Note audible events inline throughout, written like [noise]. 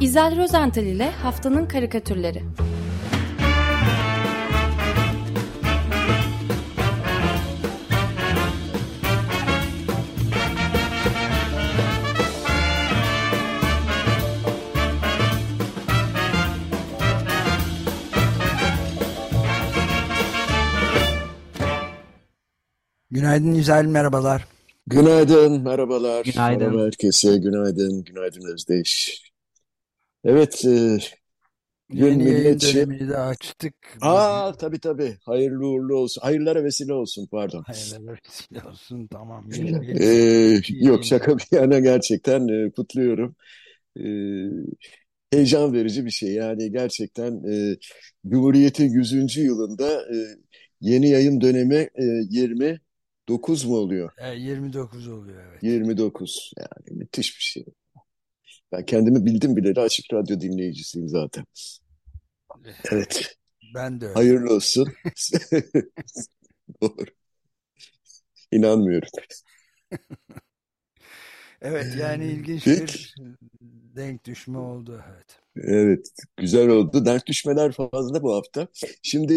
İzel Rozental ile Haftanın Karikatürleri Günaydın İzel, merhabalar. Günaydın, merhabalar. Günaydın. Merhaba herkese, günaydın, günaydın Özdeş. Evet, e, gün Yeni yayın milletçi. dönemini de açtık. Aa, tabii tabii, hayırlı uğurlu olsun. Hayırlara vesile olsun, pardon. Hayırlı vesile olsun, tamam. [laughs] E, yeni yok şaka bir yana gerçekten e, kutluyorum. E, heyecan verici bir şey. Yani gerçekten e, Cumhuriyet'in 100. yılında e, yeni yayın dönemi e, 29 mu oluyor? E, 29 oluyor evet. 29. Yani müthiş bir şey. Ben kendimi bildim bileli açık radyo dinleyicisiyim zaten. [laughs] Evet. Ben de öyle. Hayırlı olsun. [laughs] Doğru. İnanmıyorum. [laughs] Evet yani ilginç bir denk düşme oldu evet. Evet. Güzel oldu. Denk düşmeler fazla bu hafta. Şimdi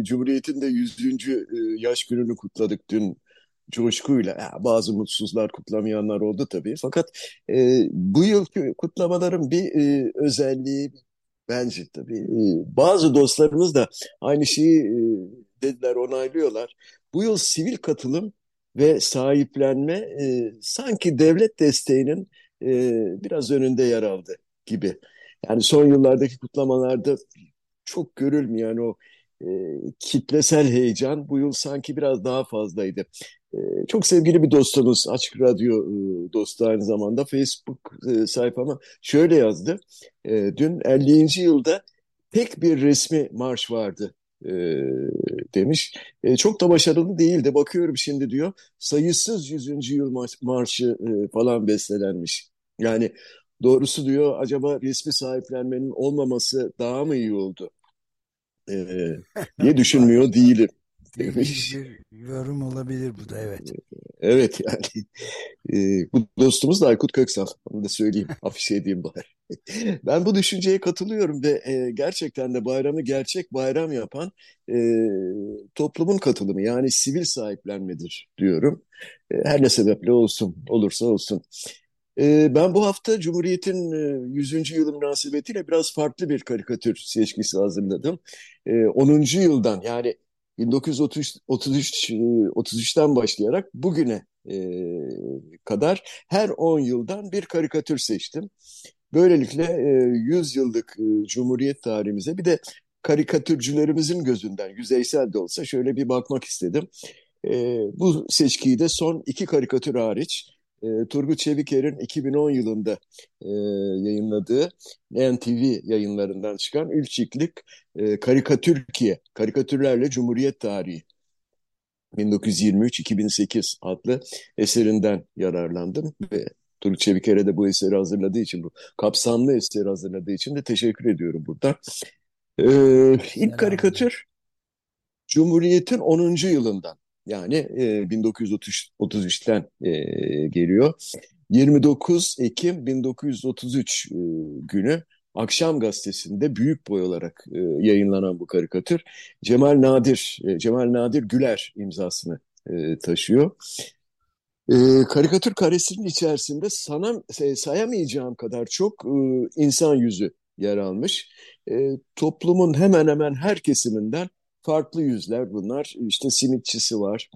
e, Cumhuriyet'in de 100. e, yaş gününü kutladık dün coşkuyla. Bazı mutsuzlar kutlamayanlar oldu tabii. Fakat e, bu yılki kutlamaların bir e, özelliği bence tabii. e, bazı dostlarımız da aynı şeyi e, dediler, onaylıyorlar. Bu yıl sivil katılım ve sahiplenme e, sanki devlet desteğinin e, biraz önünde yer aldı gibi. Yani son yıllardaki kutlamalarda çok görülmeyen o e, kitlesel heyecan bu yıl sanki biraz daha fazlaydı. E, çok sevgili bir dostumuz, Açık Radyo e, dostu aynı zamanda Facebook e, sayfama şöyle yazdı. E, dün 50. yılda tek bir resmi marş vardı e, demiş. E, çok da başarılı değildi. Bakıyorum şimdi diyor sayısız 100. yıl mar- marşı e, falan bestelenmiş. Yani doğrusu diyor acaba resmi sahiplenmenin olmaması daha mı iyi oldu? E, diye [laughs] düşünmüyor değilim demiş. Bir yorum olabilir bu da evet. Evet yani e, bu dostumuz da Aykut Köksal. Onu da söyleyeyim, [laughs] afişe edeyim bari. Ben bu düşünceye katılıyorum ve e, gerçekten de bayramı gerçek bayram yapan e, toplumun katılımı yani sivil sahiplenmedir diyorum. E, her ne sebeple olsun, olursa olsun. E, ben bu hafta Cumhuriyet'in e, 100. yılı münasebetiyle biraz farklı bir karikatür seçkisi hazırladım. E, 10. yıldan yani 1933 33, e, 33'ten başlayarak bugüne e, kadar her 10 yıldan bir karikatür seçtim. Böylelikle e, 100 yıllık e, Cumhuriyet tarihimize bir de karikatürcülerimizin gözünden yüzeysel de olsa şöyle bir bakmak istedim. Bu seçkiyi de son iki karikatür hariç e, Turgut Çeviker'in 2010 yılında e, yayınladığı NTV yayınlarından çıkan Ülçiklik e, Karikatürkiye, Karikatürlerle Cumhuriyet Tarihi 1923-2008 adlı eserinden yararlandım ve Turgut Çeviker'e de bu eseri hazırladığı için, bu kapsamlı eseri hazırladığı için de teşekkür ediyorum buradan. Ee, ilk karikatür Cumhuriyet'in 10. yılından yani e, 1933'ten e, geliyor. 29 Ekim 1933 e, günü Akşam Gazetesi'nde büyük boy olarak e, yayınlanan bu karikatür Cemal Nadir e, Cemal Nadir Güler imzasını e, taşıyor. E, karikatür karesinin içerisinde sana, e, sayamayacağım kadar çok e, insan yüzü yer almış. E, toplumun hemen hemen her kesiminden farklı yüzler bunlar. İşte simitçisi var,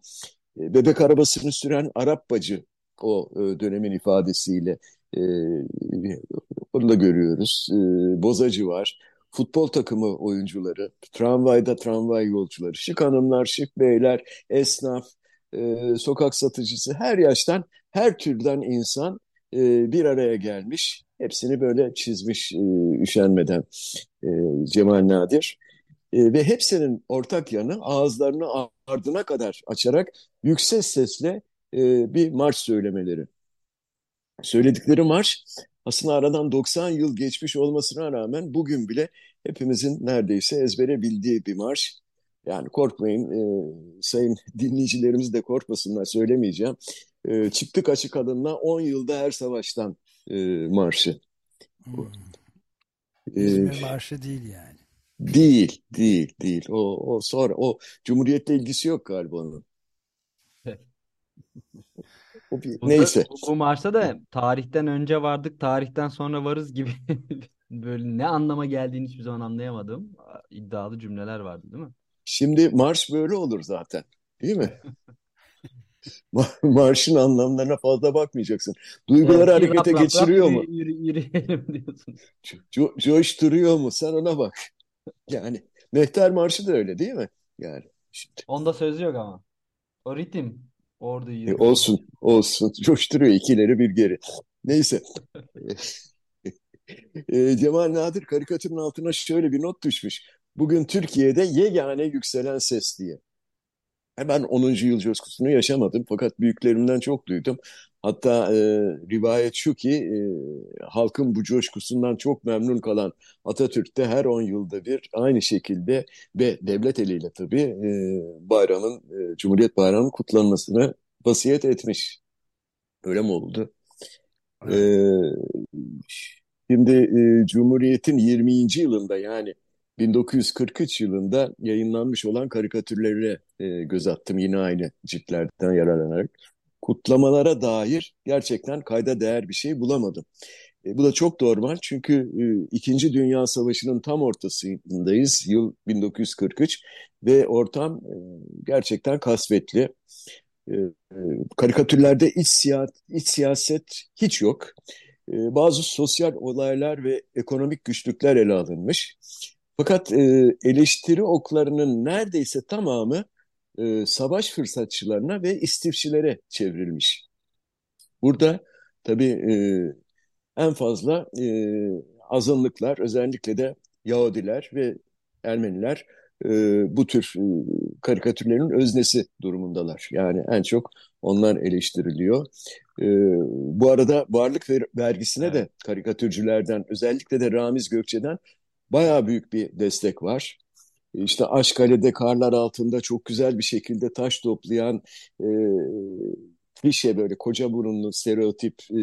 e, bebek arabasını süren Arap bacı o e, dönemin ifadesiyle e, onu da görüyoruz. Bozacı var, futbol takımı oyuncuları, tramvayda tramvay yolcuları, şık hanımlar, şık beyler, esnaf, sokak satıcısı her yaştan, her türden insan bir araya gelmiş. Hepsini böyle çizmiş üşenmeden Cemal Nadir. E, ve hepsinin ortak yanı ağızlarını ardına kadar açarak yüksek sesle e, bir marş söylemeleri. Söyledikleri marş aslında aradan 90 yıl geçmiş olmasına rağmen bugün bile hepimizin neredeyse ezbere bildiği bir marş. Yani korkmayın, e, sayın [laughs] dinleyicilerimiz de korkmasınlar söylemeyeceğim. E, çıktık açık adımla 10 yılda her savaştan e, marşı. Hmm. İzmir Marşı değil yani. Değil, değil, değil. O, o sonra o Cumhuriyet'le ilgisi yok galiba onun. O bir, neyse. bu, marşta da tarihten önce vardık, tarihten sonra varız gibi [laughs] böyle ne anlama geldiğini hiçbir zaman anlayamadım. iddialı cümleler vardı değil mi? Şimdi marş böyle olur zaten. Değil mi? [laughs] Marşın anlamlarına fazla bakmayacaksın. Duyguları Evet, harekete rap, rap, geçiriyor rap, mu? yürü, yürü, yürüyelim diyorsun. Co coşturuyor mu? Sen ona bak. [laughs] Yani Mehter Marşı da öyle değil mi? Yani şimdi. Onda söz yok ama. O ritim. Orada E, yürü. olsun, olsun. [laughs] Coşturuyor ikileri bir geri. Neyse. [laughs] E, Cemal Nadir karikatürün altına şöyle bir not düşmüş. Bugün Türkiye'de yegane yükselen ses diye. Ben 10. yıl coşkusunu yaşamadım fakat büyüklerimden çok duydum. Hatta e, rivayet şu ki e, halkın bu coşkusundan çok memnun kalan Atatürk de her 10 yılda bir aynı şekilde ve devlet eliyle tabii e, bayramın, e, Cumhuriyet Bayramı'nın kutlanmasını vasiyet etmiş. Öyle mi oldu? E, şimdi e, Cumhuriyet'in 20. yılında yani 1943 yılında yayınlanmış olan karikatürlerine e, göz attım yine aynı ciltlerden yararlanarak. Kutlamalara dair gerçekten kayda değer bir şey bulamadım. E, bu da çok normal çünkü e, İkinci Dünya Savaşı'nın tam ortasındayız. Yıl 1943 ve ortam e, gerçekten kasvetli. E, e, karikatürlerde iç, siya iç siyaset hiç yok. E, bazı sosyal olaylar ve ekonomik güçlükler ele alınmış. Fakat e, eleştiri oklarının neredeyse tamamı e, savaş fırsatçılarına ve istifçilere çevrilmiş. Burada tabii e, en fazla e, azınlıklar, özellikle de Yahudiler ve Ermeniler e, bu tür e, karikatürlerin öznesi durumundalar. Yani en çok onlar eleştiriliyor. E, bu arada varlık vergisine Evet. de karikatürcülerden, özellikle de Ramiz Gökçe'den bayağı büyük bir destek var. İşte Aşkale'de karlar altında çok güzel bir şekilde taş toplayan e, klişe böyle koca burunlu stereotip e,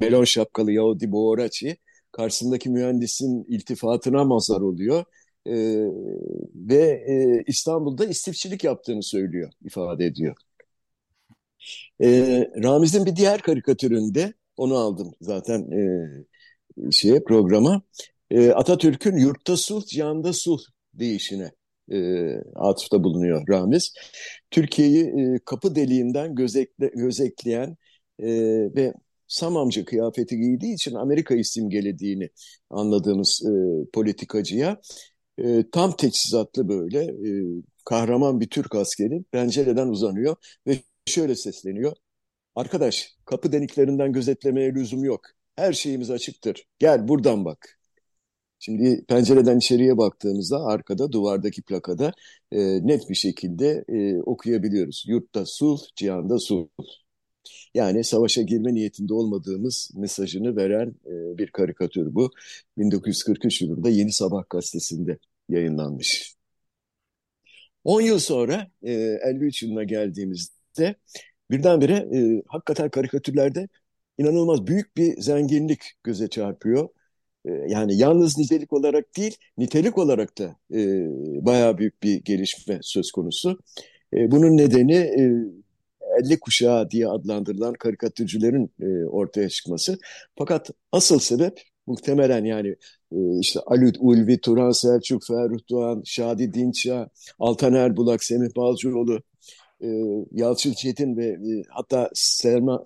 melon şapkalı Yahudi Boğraçi karşısındaki mühendisin iltifatına mazhar oluyor. E, ve e, İstanbul'da istifçilik yaptığını söylüyor, ifade ediyor. E, Ramiz'in bir diğer karikatüründe, onu aldım zaten e, şeye programa, e, Atatürk'ün yurtta sulh, cihanda sulh deyişine e, atıfta bulunuyor Ramiz. Türkiye'yi e, kapı deliğinden gözekle, gözetleyen e, ve Samamcı kıyafeti giydiği için Amerika'yı simgelediğini anladığımız e, politikacıya e, tam teçhizatlı böyle e, kahraman bir Türk askeri pencereden uzanıyor ve şöyle sesleniyor. Arkadaş kapı deliklerinden gözetlemeye lüzum yok. Her şeyimiz açıktır. Gel buradan bak. Şimdi pencereden içeriye baktığımızda arkada duvardaki plakada e, net bir şekilde e, okuyabiliyoruz. Yurtta sulh, cihanda sulh. Yani savaşa girme niyetinde olmadığımız mesajını veren e, bir karikatür bu. 1943 yılında Yeni Sabah gazetesinde yayınlanmış. 10 yıl sonra e, 53 yılına geldiğimizde birdenbire e, hakikaten karikatürlerde inanılmaz büyük bir zenginlik göze çarpıyor. E, yani yalnız nitelik olarak değil, nitelik olarak da e, bayağı büyük bir gelişme söz konusu. E, bunun nedeni e, 50 kuşağı diye adlandırılan karikatürcülerin e, ortaya çıkması. Fakat asıl sebep muhtemelen yani e, işte Ali Ulvi, Turan Selçuk, Ferruh Doğan, Şadi Dinçya, Altan Erbulak, Semih Balcıoğlu, e, Yalçın Çetin ve e, hatta Selma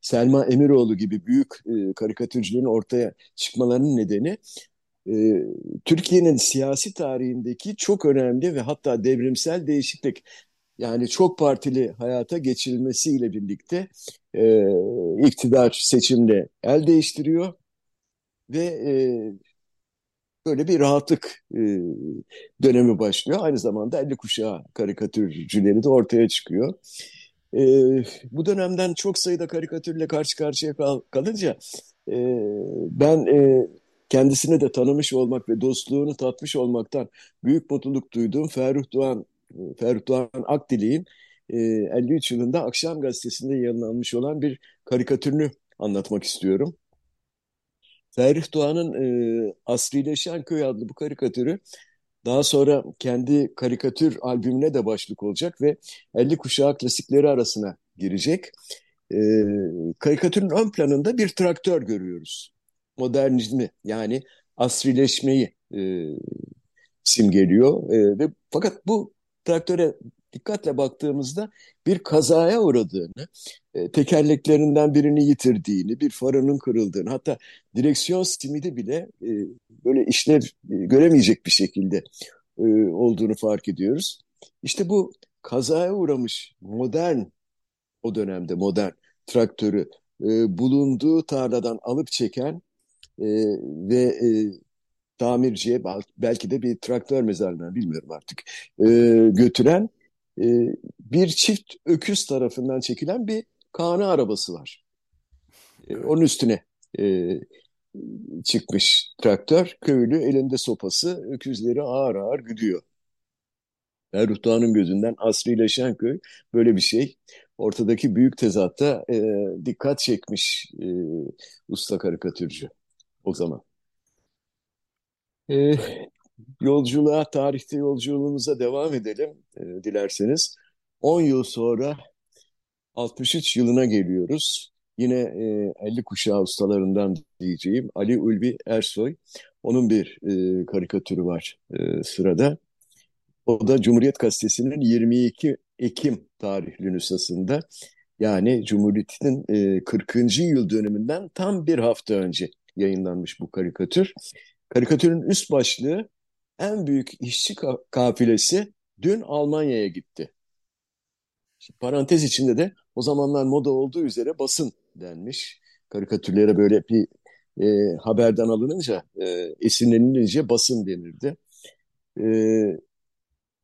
Selma Emiroğlu gibi büyük e, karikatürcülerin ortaya çıkmalarının nedeni e, Türkiye'nin siyasi tarihindeki çok önemli ve hatta devrimsel değişiklik yani çok partili hayata geçirilmesiyle birlikte e, iktidar seçimle el değiştiriyor ve e, böyle bir rahatlık e, dönemi başlıyor. Aynı zamanda 50 kuşağı karikatürcüleri de ortaya çıkıyor. E, bu dönemden çok sayıda karikatürle karşı karşıya kal kalınca e, ben e, kendisini de tanımış olmak ve dostluğunu tatmış olmaktan büyük mutluluk duyduğum Ferruh Doğan, Ferruh Doğan Akdilek'in e, 53 yılında Akşam Gazetesi'nde yayınlanmış olan bir karikatürünü anlatmak istiyorum. Ferih Doğan'ın e, Asrileşen Köy adlı bu karikatürü daha sonra kendi karikatür albümüne de başlık olacak ve 50 kuşağı klasikleri arasına girecek. E, karikatürün ön planında bir traktör görüyoruz. Modernizmi yani asrileşmeyi e, simgeliyor. E, ve fakat bu traktöre dikkatle baktığımızda bir kazaya uğradığını, e, tekerleklerinden birini yitirdiğini, bir farının kırıldığını, hatta direksiyon simidi bile e, böyle işlev e, göremeyecek bir şekilde e, olduğunu fark ediyoruz. İşte bu kazaya uğramış modern, o dönemde modern traktörü e, bulunduğu tarladan alıp çeken e, ve e, tamirciye belki de bir traktör mezarlığına bilmiyorum artık e, götüren e, bir çift öküz tarafından çekilen bir kana arabası var. E, onun üstüne e, çıkmış traktör. Köylü elinde sopası öküzleri ağır ağır güdüyor. Erruh Dağı'nın gözünden asrileşen köy böyle bir şey. Ortadaki büyük tezatta e, dikkat çekmiş e, usta karikatürcü o zaman. E, yolculuğa, tarihte yolculuğumuza devam edelim e, dilerseniz. 10 yıl sonra 63 yılına geliyoruz. Yine e, 50 kuşağı ustalarından diyeceğim Ali Ulvi Ersoy. Onun bir e, karikatürü var e, sırada. O da Cumhuriyet Gazetesi'nin 22 Ekim tarihli nüshasında yani Cumhuriyet'in e, 40. yıl dönümünden tam bir hafta önce yayınlanmış bu karikatür. Karikatürün üst başlığı en büyük işçi kafilesi dün Almanya'ya gitti. Şimdi parantez içinde de o zamanlar moda olduğu üzere basın denmiş. Karikatürlere böyle bir e, haberden alınınca, e, esinlenilince basın denirdi. E,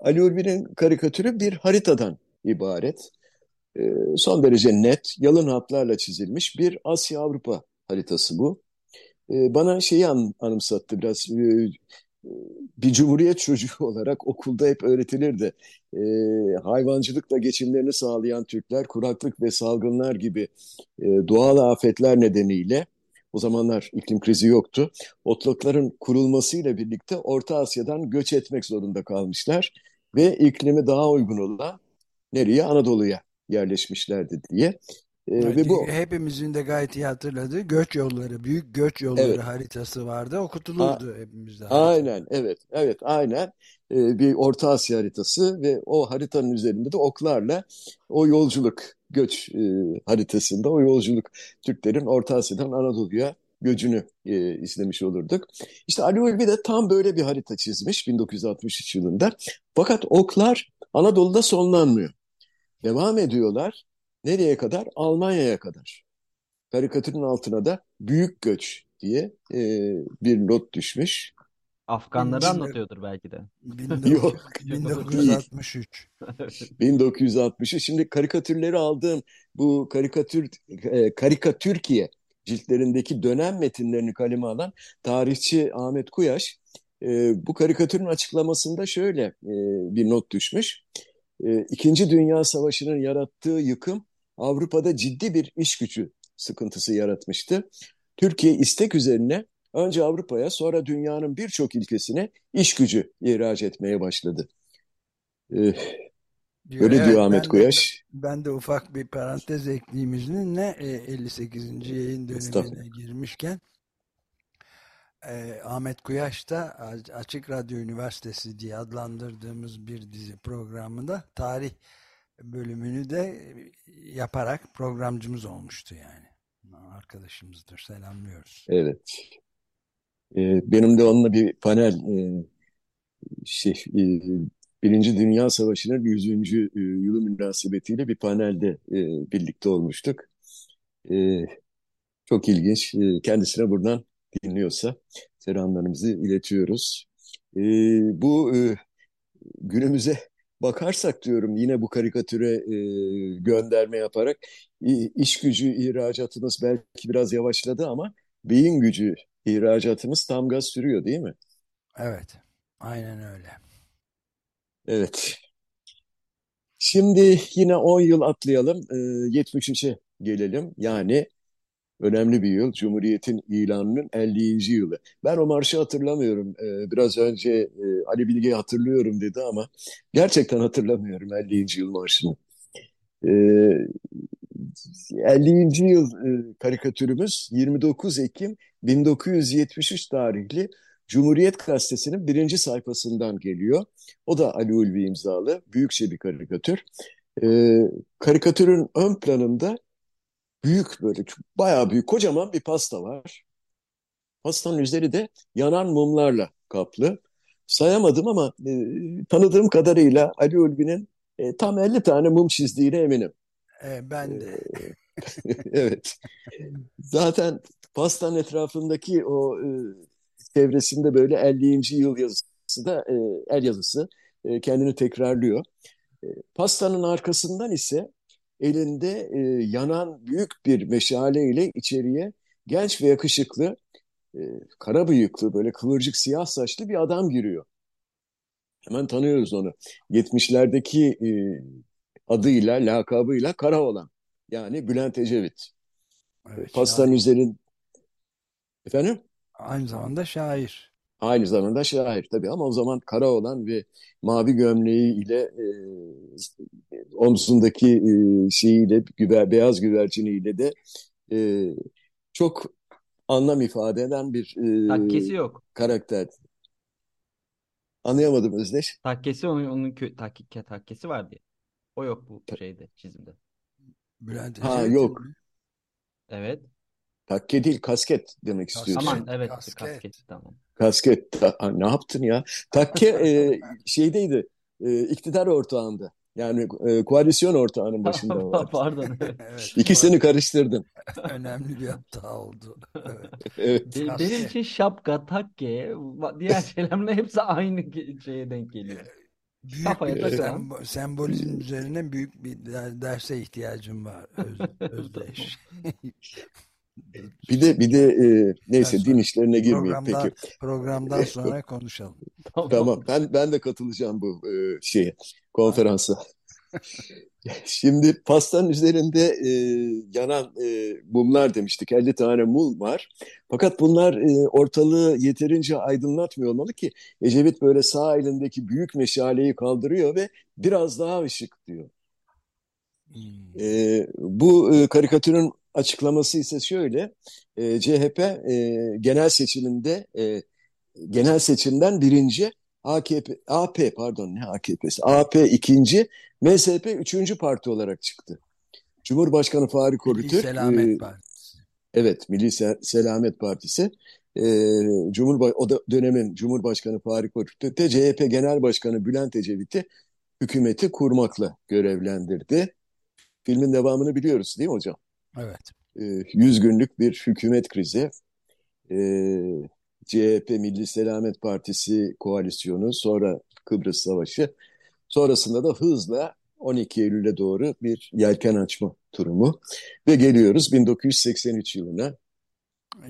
Ali Ulvi'nin karikatürü bir haritadan ibaret. E, son derece net, yalın hatlarla çizilmiş bir Asya-Avrupa haritası bu. E, bana şeyi an, anımsattı biraz. E, bir cumhuriyet çocuğu [laughs] olarak okulda hep öğretilirdi. E, hayvancılıkla geçimlerini sağlayan Türkler kuraklık ve salgınlar gibi e, doğal afetler nedeniyle o zamanlar iklim krizi yoktu. Otlakların kurulmasıyla birlikte Orta Asya'dan göç etmek zorunda kalmışlar ve iklimi daha uygun olan nereye? Anadolu'ya yerleşmişlerdi diye evet, ve bu hepimizin de gayet iyi hatırladığı göç yolları, büyük göç yolları evet. haritası vardı. Okutulurdu A hepimizde. Aynen, evet, evet, aynen. Ee, bir Orta Asya haritası ve o haritanın üzerinde de oklarla o yolculuk, göç e, haritasında o yolculuk Türklerin Orta Asya'dan Anadolu'ya göcünü e, izlemiş olurduk. İşte Ali Ulvi de tam böyle bir harita çizmiş 1963 yılında. Fakat oklar Anadolu'da sonlanmıyor. Devam ediyorlar Nereye kadar? Almanya'ya kadar. Karikatürün altına da büyük göç diye e, bir not düşmüş. Afganları anlatıyordur belki de. [laughs] Yok. 1963. 1963. [laughs] Şimdi karikatürleri aldığım bu karikatür e, karikatürkiye ciltlerindeki dönem metinlerini kaleme alan tarihçi Ahmet Kuyaş e, bu karikatürün açıklamasında şöyle e, bir not düşmüş. E, İkinci Dünya Savaşı'nın yarattığı yıkım Avrupa'da ciddi bir iş gücü sıkıntısı yaratmıştı. Türkiye istek üzerine önce Avrupa'ya sonra dünyanın birçok ülkesine iş gücü ihraç etmeye başladı. Ee, öyle evet, diyor Ahmet Koyaş. ben de ufak bir parantez ekleyeyim izninle 58. E, yayın dönemine girmişken e, Ahmet Kuyaş da Açık Radyo Üniversitesi diye adlandırdığımız bir dizi programında tarih bölümünü de yaparak programcımız olmuştu yani. Arkadaşımızdır. Selamlıyoruz. Evet. Ee, benim de onunla bir panel e, şey e, Birinci Dünya Savaşı'nın 100. E, yılı münasebetiyle bir panelde e, birlikte olmuştuk. E, çok ilginç. E, kendisine buradan dinliyorsa selamlarımızı iletiyoruz. E, bu e, günümüze bakarsak diyorum yine bu karikatüre e, gönderme yaparak iş gücü ihracatımız belki biraz yavaşladı ama beyin gücü ihracatımız tam gaz sürüyor değil mi? Evet, aynen öyle. Evet. Şimdi yine 10 yıl atlayalım, e, 73'e gelelim. Yani önemli bir yıl. Cumhuriyet'in ilanının 50. yılı. Ben o marşı hatırlamıyorum. Ee, biraz önce e, Ali Bilge hatırlıyorum dedi ama gerçekten hatırlamıyorum 50. yıl marşını. Ee, 50. yıl e, karikatürümüz 29 Ekim 1973 tarihli Cumhuriyet Gazetesi'nin birinci sayfasından geliyor. O da Ali Ulvi imzalı. Büyükçe bir karikatür. Ee, karikatürün ön planında büyük böyle bayağı büyük kocaman bir pasta var. Pastanın üzeri de yanan mumlarla kaplı. Sayamadım ama e, tanıdığım kadarıyla Ali Ulvi'nin e, tam 50 tane mum çizdiğine eminim. E, ben de. E, [laughs] evet. Zaten pastanın etrafındaki o e, çevresinde böyle 50. yıl yazısı da e, el yazısı e, kendini tekrarlıyor. E, pastanın arkasından ise elinde e, yanan büyük bir meşale ile içeriye genç ve yakışıklı, e, kara bıyıklı, böyle kıvırcık siyah saçlı bir adam giriyor. Hemen tanıyoruz onu. 70'lerdeki e, adıyla, lakabıyla Kara olan. Yani Bülent Ecevit. Evet, Pastanın şair. üzerinde... Efendim? Aynı zamanda şair. Aynı zamanda şair tabii ama o zaman kara olan ve mavi gömleği ile e, omzundaki e, şeyiyle güver, beyaz güverciniyle de e, çok anlam ifade eden bir e, takkesi yok. karakter. Anlayamadım Özdeş. Takkesi onun, onun kö takke, takkesi var diye. O yok bu şeyde çizimde. Bülent ha yok. Evet. Takke değil kasket demek istiyorsun. Aman evet kasket, kasket tamam. Kasket ne yaptın ya? Takke [laughs] e, şeydeydi e, iktidar ortağında. Yani e, koalisyon ortağının başında [laughs] var. Pardon. [laughs] evet, İkisini karıştırdım. Önemli bir hata oldu. Evet. evet. Be benim için şapka, takke, diğer şeylerin hepsi aynı şeye denk geliyor. Büyük Kafaya bir sem sembolizm üzerine büyük bir derse ihtiyacım var Öz Özdeş. Bir de bir de e, neyse din işlerine girmeyeyim peki. Programdan [laughs] sonra konuşalım. tamam. Ben ben de katılacağım bu e, şeye konferansa. [laughs] Şimdi pastanın üzerinde e, yanan e, mumlar demiştik. 50 tane mum var. Fakat bunlar e, ortalığı yeterince aydınlatmıyor olmalı ki Ecevit böyle sağ elindeki büyük meşaleyi kaldırıyor ve biraz daha ışık diyor. Hmm. E, bu e, karikatürün açıklaması ise şöyle. E, CHP e, genel seçiminde e, genel seçimden birinci AKP AP pardon ne AKP'si AP ikinci MSP üçüncü parti olarak çıktı. Cumhurbaşkanı Fahri Korutürk Milli Selamet e, Partisi. Evet Milli Selamet Partisi. E, Cumhurba o da dönemin Cumhurbaşkanı Fahri Korutürk de CHP Genel Başkanı Bülent Ecevit'i hükümeti kurmakla görevlendirdi. Filmin devamını biliyoruz değil mi hocam? Evet. E, 100 günlük bir hükümet krizi. E, CHP Milli Selamet Partisi koalisyonu, sonra Kıbrıs Savaşı, sonrasında da hızla 12 Eylül'e doğru bir yelken açma durumu ve geliyoruz 1983 yılına.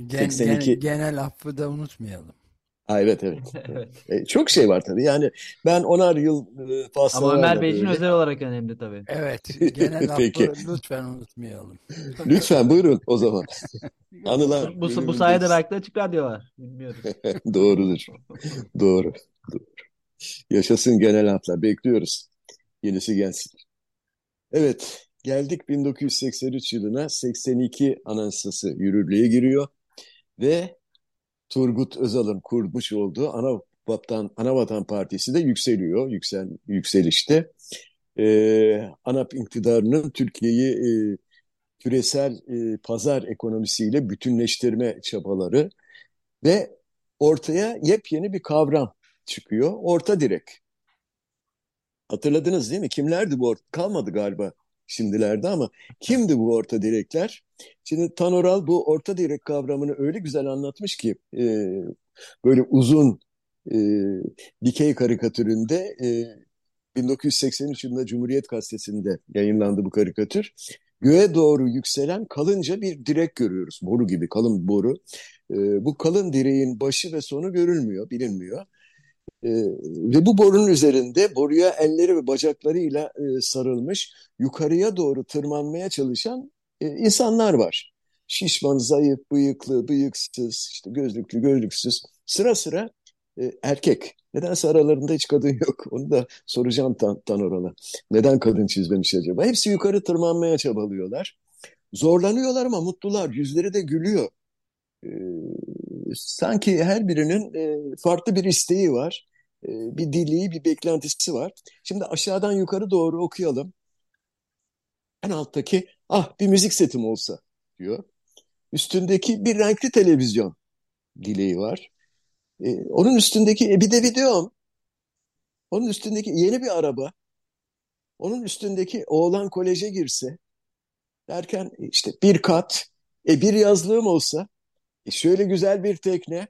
Gen, 82... gen, genel affı da unutmayalım. Ha, evet evet. [laughs] evet. E, çok şey var tabii. Yani ben onar yıl e, Ama Ömer Bey için özel olarak önemli tabii. Evet. [laughs] Genel Peki. lütfen unutmayalım. [laughs] lütfen buyurun o zaman. Anılar. Bu, bu sayede belki de açık radyo var. Bilmiyoruz. Doğrudur. Doğru. Doğru. Yaşasın genel hatlar. Bekliyoruz. Yenisi gelsin. Evet. Geldik 1983 yılına 82 anayasası yürürlüğe giriyor ve Turgut Özal'ın kurmuş olduğu Ana Vatan, Ana Vatan Partisi de yükseliyor, yüksel, yükselişte. Ee, ANAP iktidarının Türkiye'yi e, küresel e, pazar ekonomisiyle bütünleştirme çabaları ve ortaya yepyeni bir kavram çıkıyor. Orta direk. Hatırladınız değil mi? Kimlerdi bu? Kalmadı galiba şimdilerde ama kimdi bu orta direkler? Şimdi Tanoral bu orta direk kavramını öyle güzel anlatmış ki e, böyle uzun e, dikey karikatüründe e, 1983 yılında Cumhuriyet Gazetesi'nde yayınlandı bu karikatür. Göğe doğru yükselen kalınca bir direk görüyoruz. Boru gibi kalın boru. E, bu kalın direğin başı ve sonu görülmüyor, bilinmiyor. E, ve bu borunun üzerinde boruya elleri ve bacaklarıyla e, sarılmış yukarıya doğru tırmanmaya çalışan e, insanlar var. şişman, zayıf, bıyıklı, bıyıksız, işte gözlüklü, gözlüksüz. Sıra sıra e, erkek. Nedense aralarında hiç kadın yok. [laughs] Onu da soracağım Tan Tanoral'a. Neden kadın çizmemiş acaba? Hepsi yukarı tırmanmaya çabalıyorlar. Zorlanıyorlar ama mutlular. Yüzleri de gülüyor. Ee, sanki her birinin e, farklı bir isteği var. E, bir dili, bir beklentisi var. Şimdi aşağıdan yukarı doğru okuyalım. En alttaki ah bir müzik setim olsa diyor. Üstündeki bir renkli televizyon dileği var. E, onun üstündeki e, bir de videom. Onun üstündeki yeni bir araba. Onun üstündeki oğlan koleje girse derken işte bir kat, e, bir yazlığım olsa, e, şöyle güzel bir tekne.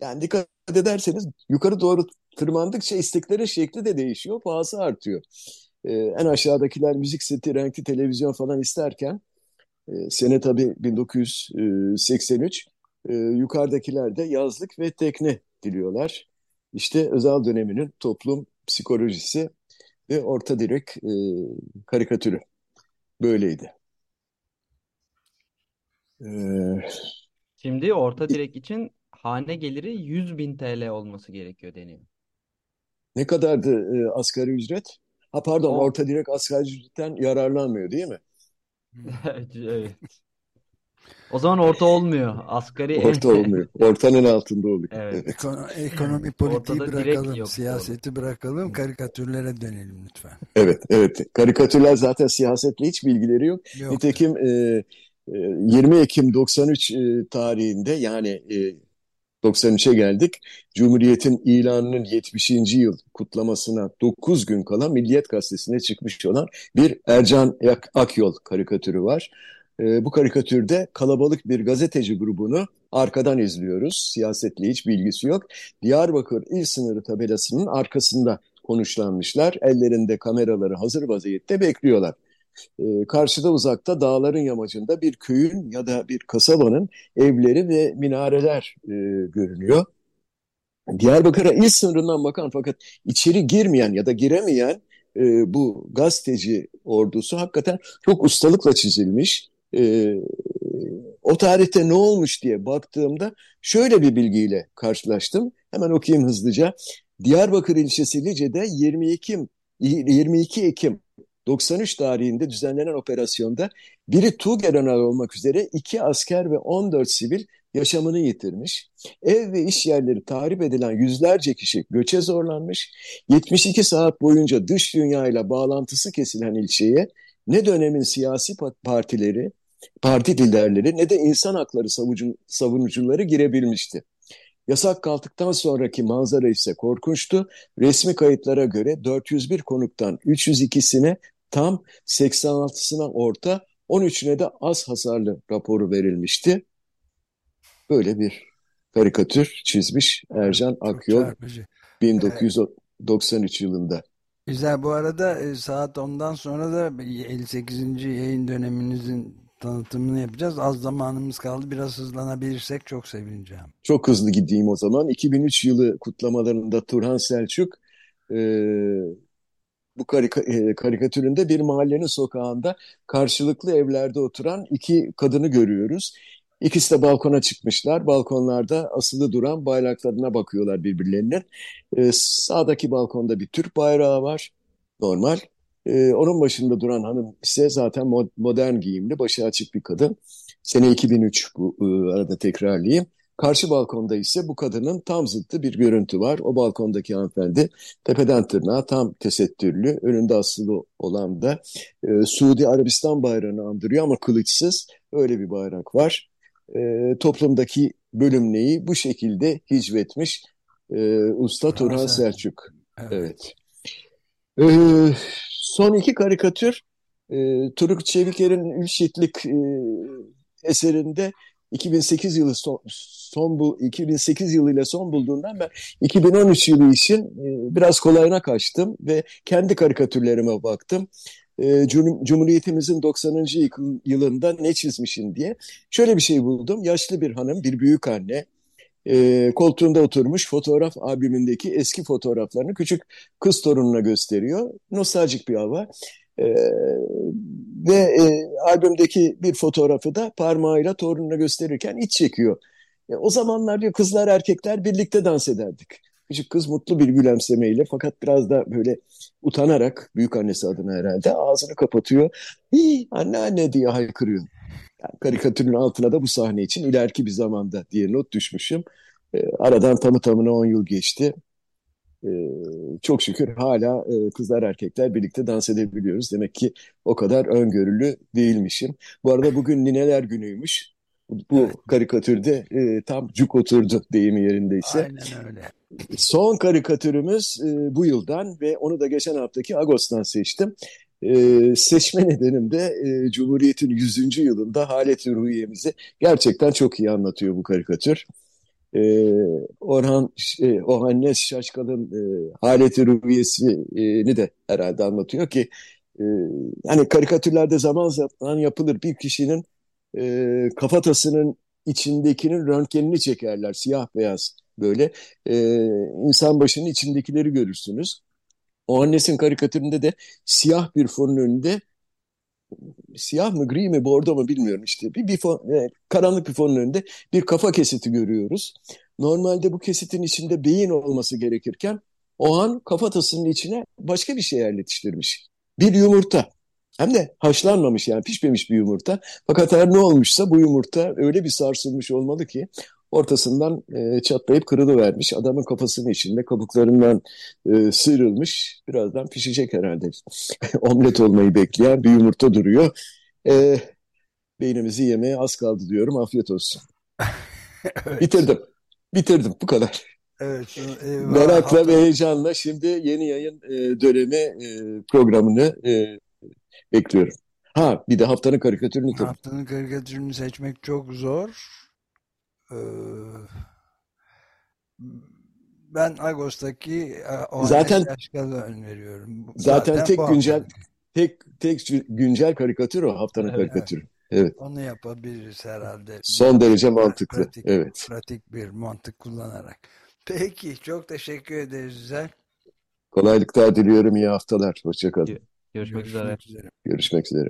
Yani dikkat ederseniz yukarı doğru tırmandıkça istekleri şekli de değişiyor, pahası artıyor. E, en aşağıdakiler müzik seti, renkli televizyon falan isterken e, sene tabii 1983 e, yukarıdakiler de yazlık ve tekne diliyorlar. İşte özel döneminin toplum psikolojisi ve orta direk e, karikatürü böyleydi. Ee, Şimdi orta direk için hane geliri 100 bin TL olması gerekiyor deniyor. Ne kadardı e, asgari ücret? Ha pardon o... orta direk asgari ücretten yararlanmıyor değil mi? evet. O zaman orta olmuyor. Asgari Orta olmuyor. Ortanın altında oluyor. Evet. Ekonomi, ekonomi politiği bırakalım, siyaseti bırakalım, karikatürlere dönelim lütfen. Evet, evet. Karikatürler zaten siyasetle hiç bilgileri yok. yok. Nitekim e, 20 e, Ekim 93 e, tarihinde yani e, 93'e geldik. Cumhuriyet'in ilanının 70. yıl kutlamasına 9 gün kala Milliyet Gazetesi'ne çıkmış olan bir Ercan Akyol karikatürü var. E, bu karikatürde kalabalık bir gazeteci grubunu arkadan izliyoruz. Siyasetle hiç bilgisi yok. Diyarbakır il sınırı tabelasının arkasında konuşlanmışlar. Ellerinde kameraları hazır vaziyette bekliyorlar. E, karşıda uzakta dağların yamacında bir köyün ya da bir kasabanın evleri ve minareler e, görünüyor. Diyarbakır'a il sınırından bakan fakat içeri girmeyen ya da giremeyen e, bu gazeteci ordusu hakikaten çok ustalıkla çizilmiş e, o tarihte ne olmuş diye baktığımda şöyle bir bilgiyle karşılaştım. Hemen okuyayım hızlıca. Diyarbakır ilçesi Lice'de 22 22 Ekim 93 tarihinde düzenlenen operasyonda biri Tuğgeneral olmak üzere iki asker ve 14 sivil yaşamını yitirmiş. Ev ve iş yerleri tahrip edilen yüzlerce kişi göçe zorlanmış. 72 saat boyunca dış dünyayla bağlantısı kesilen ilçeye ne dönemin siyasi partileri, parti liderleri ne de insan hakları savunucuları girebilmişti. Yasak kalktıktan sonraki manzara ise korkunçtu. Resmi kayıtlara göre 401 konuktan 302'sine tam 86'sına orta, 13'üne de az hasarlı raporu verilmişti. Böyle bir karikatür çizmiş Ercan Akyol 1993 yılında. Güzel bu arada e, saat ondan sonra da 58. yayın döneminizin tanıtımını yapacağız. Az zamanımız kaldı. Biraz hızlanabilirsek çok sevineceğim. Çok hızlı gideyim o zaman. 2003 yılı kutlamalarında Turhan Selçuk e, bu karika, e, karikatüründe bir mahallenin sokağında karşılıklı evlerde oturan iki kadını görüyoruz. İkisi de balkona çıkmışlar. Balkonlarda asılı duran bayraklarına bakıyorlar birbirlerinin. E, sağdaki balkonda bir Türk bayrağı var. Normal. E, onun başında duran hanım ise zaten modern giyimli, başı açık bir kadın. Sene 2003 bu e, arada tekrarlayayım. Karşı balkonda ise bu kadının tam zıttı bir görüntü var. O balkondaki hanımefendi tepeden tırnağa tam tesettürlü. Önünde asılı olan da e, Suudi Arabistan bayrağını andırıyor ama kılıçsız. Öyle bir bayrak var. E, toplumdaki bölümleyi bu şekilde hicvetmiş e, Usta Turhan Selçuk. Evet. evet. E, son iki karikatür e, Turuk Çeviker'in Ülşitlik e, eserinde 2008 yılı son, son bu 2008 yılıyla son bulduğundan ben 2013 yılı için e, biraz kolayına kaçtım ve kendi karikatürlerime baktım. E, Cumhuriyetimizin 90. yılında ne çizmişin diye. Şöyle bir şey buldum. Yaşlı bir hanım, bir büyük anne e, koltuğunda oturmuş fotoğraf albümündeki eski fotoğraflarını küçük kız torununa gösteriyor. Nostaljik bir hava. E, ve e, albümdeki bir fotoğrafı da parmağıyla torununa gösterirken iç çekiyor. E, o zamanlar diyor kızlar erkekler birlikte dans ederdik. Küçük kız mutlu bir gülümsemeyle fakat biraz da böyle utanarak büyük annesi adına herhalde ağzını kapatıyor. Hii, anne anne diye haykırıyor. Yani karikatürün altına da bu sahne için ileriki bir zamanda diye not düşmüşüm. E, aradan tamı tamına 10 yıl geçti. E, çok şükür hala e, kızlar erkekler birlikte dans edebiliyoruz. Demek ki o kadar öngörülü değilmişim. Bu arada bugün Nineler Günü'ymüş. Bu karikatürde e, tam cuk oturdu deyimi yerindeyse. Aynen öyle. Son karikatürümüz e, bu yıldan ve onu da geçen haftaki Ağustos'tan seçtim. E, seçme nedenim de e, Cumhuriyet'in 100. yılında haleti ruhiyemizi gerçekten çok iyi anlatıyor bu karikatür. E, Orhan e, Ohannes Şaşkal'ın e, haleti ruhiyesini de herhalde anlatıyor ki e, hani karikatürlerde zaman zaman yapılır bir kişinin e, kafatasının içindekinin röntgenini çekerler siyah beyaz böyle e, insan başının içindekileri görürsünüz. O annesin karikatüründe de siyah bir fonun önünde siyah mı gri mi bordo mu bilmiyorum işte bir, bir fon, e, karanlık bir fonun önünde bir kafa kesiti görüyoruz. Normalde bu kesitin içinde beyin olması gerekirken o an kafatasının içine başka bir şey yerleştirmiş. Bir yumurta. Hem de haşlanmamış yani pişmemiş bir yumurta. Fakat her ne olmuşsa bu yumurta öyle bir sarsılmış olmalı ki ortasından e, çatlayıp kırılıvermiş. Adamın kafasının içinde kabuklarından e, sıyrılmış. Birazdan pişecek herhalde. [laughs] Omlet olmayı bekleyen bir yumurta duruyor. E, beynimizi yemeye az kaldı diyorum. Afiyet olsun. [laughs] evet. Bitirdim. Bitirdim. Bu kadar. Evet. E, Merakla ve heyecanla şimdi yeni yayın e, dönemi e, programını e, bekliyorum. Ha bir de haftanın karikatürünü. Haftanın karikatürünü seçmek çok zor. Ee, ben Ağustos'taki e, zaten öneriyorum. Zaten, zaten tek güncel tek tek güncel karikatür o haftanın evet, karikatürü. Evet. Onu yapabiliriz herhalde. Son derece mantıklı. Pratik, evet. Pratik bir mantık kullanarak. Peki çok teşekkür ederiz Güzel. Kolaylıklar diliyorum. iyi haftalar. Hoşçakalın. Görüşmek, Görüşmek üzere. üzere. Görüşmek üzere.